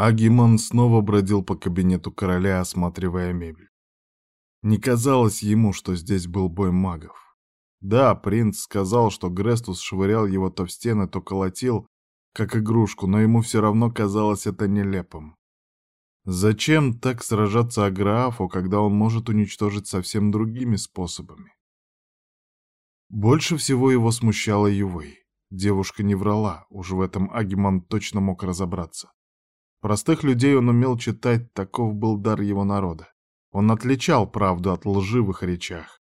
Агимон снова бродил по кабинету короля, осматривая мебель. Не казалось ему, что здесь был бой магов. Да, принц сказал, что Грестус швырял его то в стены, то колотил, как игрушку, но ему все равно казалось это нелепым. Зачем так сражаться Аграфу, когда он может уничтожить совсем другими способами? Больше всего его смущала Ювей. Девушка не врала, уж в этом Агиман точно мог разобраться. Простых людей он умел читать, таков был дар его народа. Он отличал правду от лжи в речах.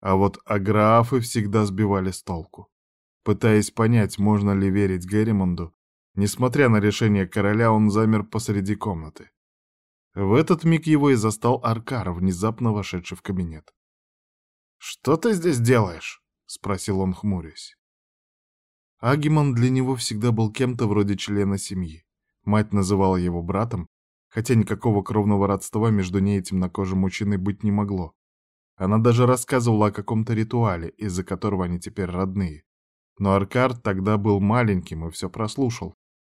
А вот аграфы всегда сбивали с толку. Пытаясь понять, можно ли верить Герримонду, несмотря на решение короля, он замер посреди комнаты. В этот миг его и застал Аркар, внезапно вошедший в кабинет. «Что ты здесь делаешь?» — спросил он, хмурясь. Агимон для него всегда был кем-то вроде члена семьи. Мать называла его братом, хотя никакого кровного родства между ней и темнокожим мужчиной быть не могло. Она даже рассказывала о каком-то ритуале, из-за которого они теперь родные. Но Аркар тогда был маленьким и все прослушал,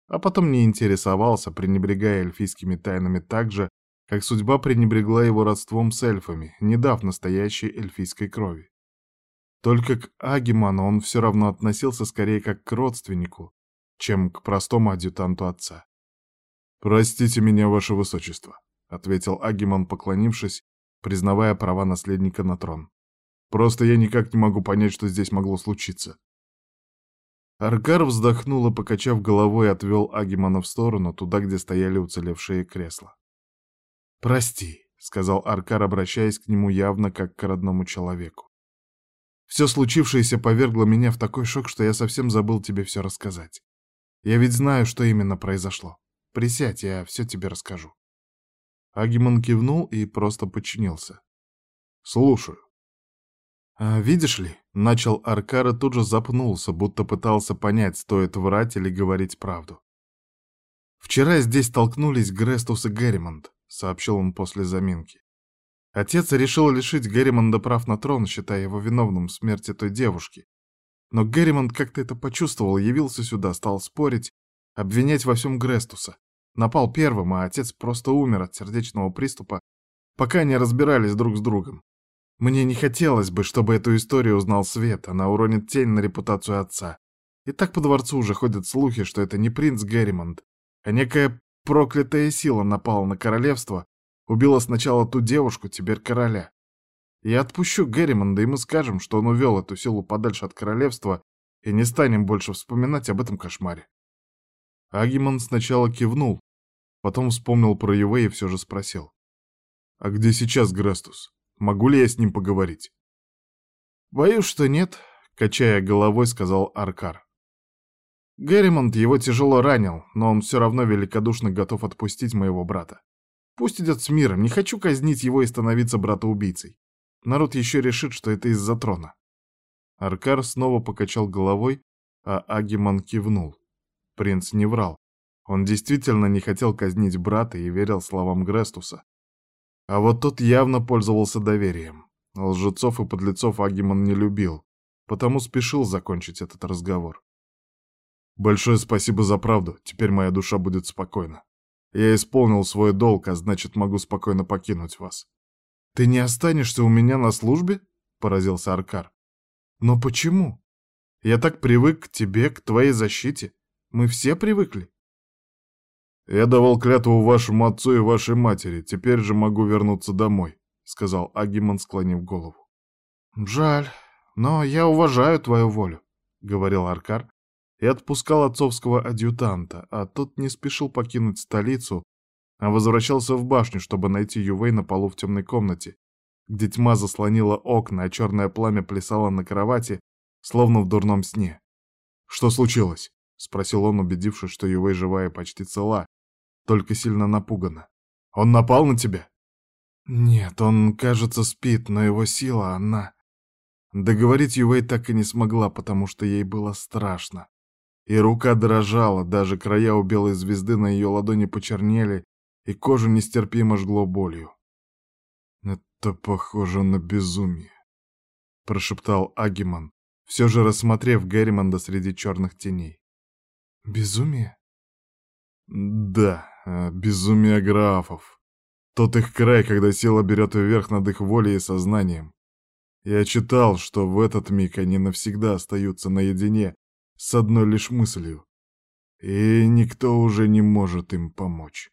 а потом не интересовался, пренебрегая эльфийскими тайнами так же, как судьба пренебрегла его родством с эльфами, не дав настоящей эльфийской крови. Только к Агиману он все равно относился скорее как к родственнику, чем к простому адъютанту отца. «Простите меня, ваше высочество», — ответил Агиман, поклонившись, признавая права наследника на трон. «Просто я никак не могу понять, что здесь могло случиться». Аркар вздохнул и, покачав головой, отвел Агимана в сторону, туда, где стояли уцелевшие кресла. «Прости», — сказал Аркар, обращаясь к нему явно как к родному человеку. Все случившееся повергло меня в такой шок, что я совсем забыл тебе все рассказать. Я ведь знаю, что именно произошло. Присядь, я все тебе расскажу. Агимон кивнул и просто подчинился. Слушаю. А, видишь ли, начал Аркара тут же запнулся, будто пытался понять, стоит врать или говорить правду. Вчера здесь столкнулись Грестус и Герримонт, сообщил он после заминки. Отец решил лишить Герримонда прав на трон, считая его виновным в смерти той девушки. Но Герримонд как-то это почувствовал, явился сюда, стал спорить, обвинять во всем Грестуса. Напал первым, а отец просто умер от сердечного приступа, пока не разбирались друг с другом. Мне не хотелось бы, чтобы эту историю узнал Свет, она уронит тень на репутацию отца. И так по дворцу уже ходят слухи, что это не принц Герримонд, а некая проклятая сила напала на королевство, Убила сначала ту девушку, теперь короля. Я отпущу Герримонда, и мы скажем, что он увел эту силу подальше от королевства, и не станем больше вспоминать об этом кошмаре. Агимон сначала кивнул, потом вспомнил про Ювей и все же спросил. «А где сейчас Грастус? Могу ли я с ним поговорить?» «Боюсь, что нет», — качая головой, сказал Аркар. Герримонт его тяжело ранил, но он все равно великодушно готов отпустить моего брата. Пусть идет с миром, не хочу казнить его и становиться братоубийцей. Народ еще решит, что это из-за трона. Аркар снова покачал головой, а Агиман кивнул. Принц не врал. Он действительно не хотел казнить брата и верил словам Грестуса. А вот тот явно пользовался доверием. Лжецов и подлецов Агиман не любил, потому спешил закончить этот разговор. «Большое спасибо за правду, теперь моя душа будет спокойна. Я исполнил свой долг, а значит, могу спокойно покинуть вас. Ты не останешься у меня на службе? Поразился Аркар. Но почему? Я так привык к тебе, к твоей защите. Мы все привыкли. Я давал клятву вашему отцу и вашей матери, теперь же могу вернуться домой, сказал Агимон, склонив голову. Жаль, но я уважаю твою волю, говорил Аркар, и отпускал отцовского адъютанта, а тот не спешил покинуть столицу, а возвращался в башню, чтобы найти Ювей на полу в темной комнате, где тьма заслонила окна, а черное пламя плясало на кровати, словно в дурном сне. «Что случилось?» — спросил он, убедившись, что Ювей живая почти цела, только сильно напугана. «Он напал на тебя?» «Нет, он, кажется, спит, но его сила, она...» Договорить Ювей так и не смогла, потому что ей было страшно и рука дрожала, даже края у белой звезды на ее ладони почернели, и кожу нестерпимо жгло болью. «Это похоже на безумие», — прошептал Агиман, все же рассмотрев Герримонда среди черных теней. «Безумие?» «Да», а безумие графов. Тот их край, когда сила берет вверх над их волей и сознанием. Я читал, что в этот миг они навсегда остаются наедине с одной лишь мыслью. И никто уже не может им помочь.